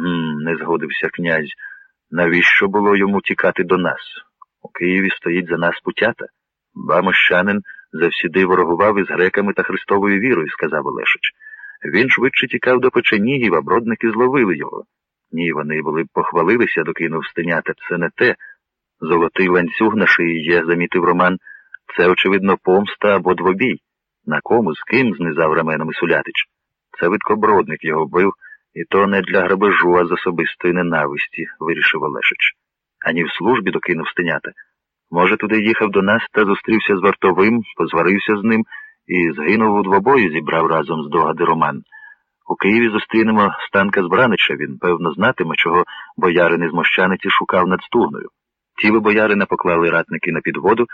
Гм, не згодився князь. Навіщо було йому тікати до нас? У Києві стоїть за нас путята. Ба мощанин завсіди ворогував із греками та Христовою вірою, сказав Олешич. Він швидше тікав до печенігів, а бродники зловили його. Ні, вони були б похвалилися, докинув стенята. Це не те. Золотий ланцюг на шиї є, замітив Роман. Це, очевидно, помста або двобій. На кому, з ким знизав раменом Сулятич. Це видкобродник його вбив, і то не для грабежу, а з особистої ненависті, вирішив Олешич. Ані в службі докинув стенята. Може, туди їхав до нас та зустрівся з вартовим, позварився з ним і згинув у двобою, зібрав разом з догади Роман. У Києві зустрінемо Станка Збранича, він, певно, знатиме, чого боярин із Мощаниці шукав над стугною. Тіло боярина поклали ратники на підводу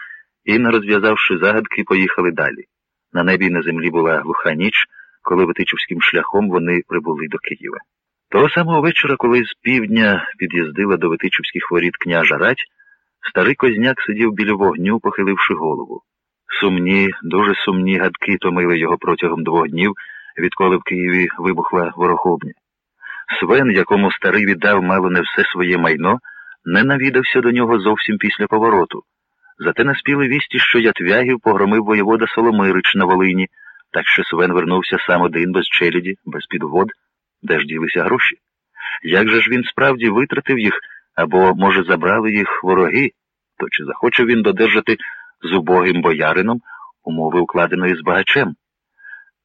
і, не розв'язавши загадки, поїхали далі. На небі і на землі була глуха ніч, коли Витичівським шляхом вони прибули до Києва. Того самого вечора, коли з півдня під'їздила до Витичівських воріт княжа Рать, старий козняк сидів біля вогню, похиливши голову. Сумні, дуже сумні гадки томили його протягом двох днів, відколи в Києві вибухла ворохобня. Свен, якому старий віддав мало не все своє майно, не навідався до нього зовсім після повороту. Зате наспіли вісті, що Ятвягів погромив воєвода Соломирич на Волині, так що Свен вернувся сам один без челяді, без підвод, де ж ділися гроші. Як же ж він справді витратив їх, або, може, забрали їх вороги, то чи захоче він додержати з убогим боярином умови укладеної з багачем?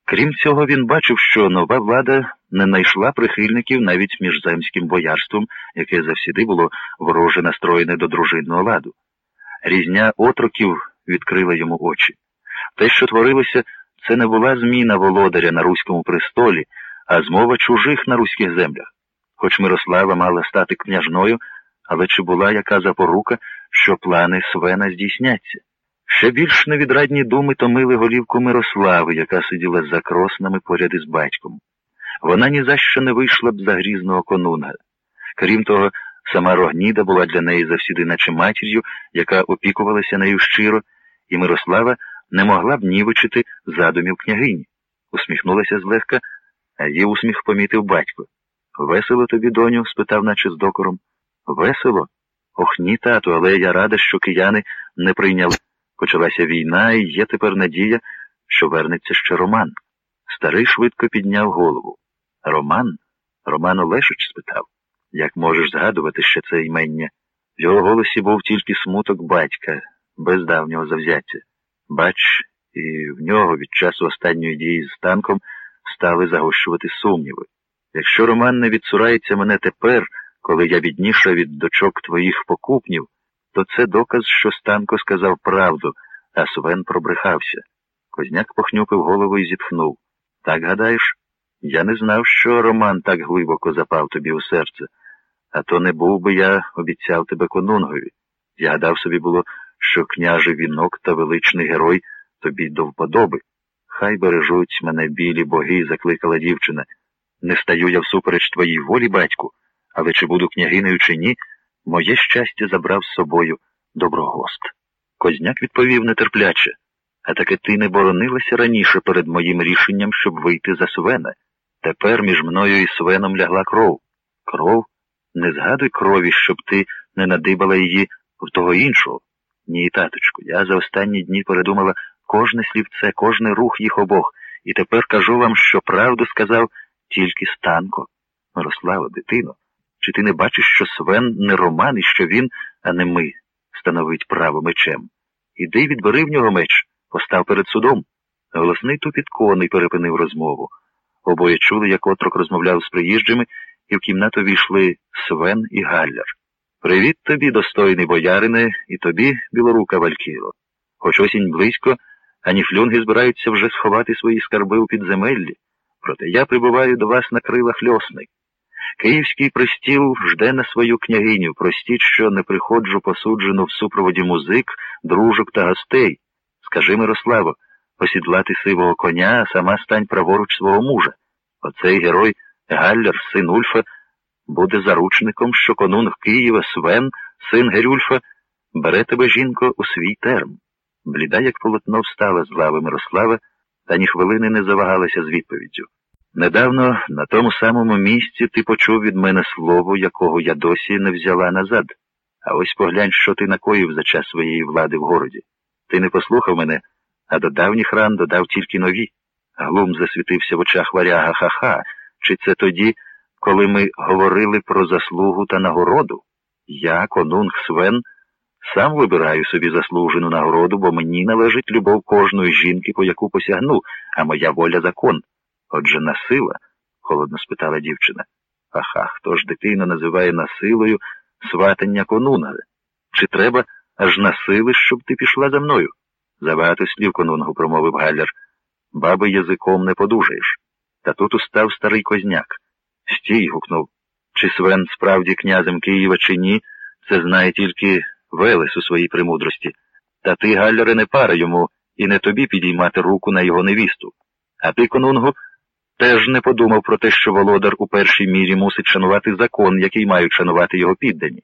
Крім цього, він бачив, що нова влада не знайшла прихильників навіть між земським боярством, яке завсіди було вороже настроєне до дружинного ладу. Різня отроків відкрила йому очі. Те, що творилося, це не була зміна володаря на руському престолі, а змова чужих на руських землях. Хоч Мирослава мала стати княжною, але чи була яка запорука, що плани Свена здійсняться? Ще більш невідрадні думи томили голівку Мирослави, яка сиділа за кроснами поряд із батьком. Вона ні за що не вийшла б за грізного конунга. Крім того, сама Рогніда була для неї завсіди, наче матір'ю, яка опікувалася нею щиро, і Мирослава не могла б нівичити задумів княгині. Усміхнулася злегка, а її усміх помітив батько. Весело тобі, доню? спитав, наче з докором. Весело? Ох, ні, тату, але я рада, що кияни не прийняли. Почалася війна, і є тепер надія, що вернеться ще Роман. Старий швидко підняв голову. Роман? Роман Олешич спитав. Як можеш згадувати ще це імення? В його голосі був тільки смуток батька, без давнього завзяття. Бач, і в нього від часу останньої дії з танком стали загощувати сумніви. Якщо Роман не відсурається мене тепер, коли я відніша від дочок твоїх покупнів, то це доказ, що Станко сказав правду, а Свен пробрехався. Козняк похнюпив голову і зітхнув. Так гадаєш? Я не знав, що Роман так глибоко запав тобі у серце, а то не був би я обіцяв тебе конунгові. Я гадав собі було, що княже вінок та величний герой тобі до вподоби. Хай бережуть мене білі боги, закликала дівчина. Не стаю я всупереч твоїй волі, батьку, але чи буду княгинею, чи ні, моє щастя забрав з собою доброгост. Козняк відповів нетерпляче, а таки ти не боронилася раніше перед моїм рішенням, щоб вийти за Свена. Тепер між мною і Свеном лягла кров. Кров? Не згадуй крові, щоб ти не надибала її в того іншого. Ні, таточку, я за останні дні передумала кожне слівце, кожний рух їх обох, і тепер кажу вам, що правду сказав тільки Станко. Мирослава, дитино, чи ти не бачиш, що Свен не Роман і що він, а не ми, становить право мечем? Іди відбери в нього меч, постав перед судом. Голосний тупіт коней перепинив розмову. Обоє чули, як отрок розмовляв з приїжджими, і в кімнату війшли Свен і Галляр. Привіт тобі, достойний боярине, і тобі, білорука Валькіло. Хоч осінь близько, ані флюнги збираються вже сховати свої скарби у підземеллі. Проте я прибуваю до вас на крилах льосних. Київський пристіл жде на свою княгиню. Простіть, що не приходжу посуджену в супроводі музик, дружок та гостей. Скажи, Мирославо, посідлати сивого коня, а сама стань праворуч свого мужа. Оцей герой Галлер, син Ульфа, буде заручником, що конунг Києва Свен, син Герюльфа, бере тебе, жінко, у свій терм. Бліда, як полотно, встала з лави Мирослава, та ні хвилини не завагалася з відповіддю. Недавно на тому самому місці ти почув від мене слово, якого я досі не взяла назад. А ось поглянь, що ти накоїв за час своєї влади в городі. Ти не послухав мене, а до давніх ран додав тільки нові. Глум засвітився в очах варяга ха-ха. Чи це тоді, коли ми говорили про заслугу та нагороду? Я, конунг Свен, сам вибираю собі заслужену нагороду, бо мені належить любов кожної жінки, по яку посягну, а моя воля закон. Отже, насила? холодно спитала дівчина. Аха, хто ж дитина називає насилою сватання конунга? Чи треба аж насили, щоб ти пішла за мною? Забагато слів конунгу, промовив Галлер. Баби язиком не подужаєш. Та тут устав старий козняк. Стій, гукнув. Чи Свен справді князем Києва, чи ні, це знає тільки Велес у своїй премудрості. Та ти, Галлере, не пара йому і не тобі підіймати руку на його невісту. А ти, конунгу, теж не подумав про те, що володар у першій мірі мусить шанувати закон, який мають шанувати його піддані.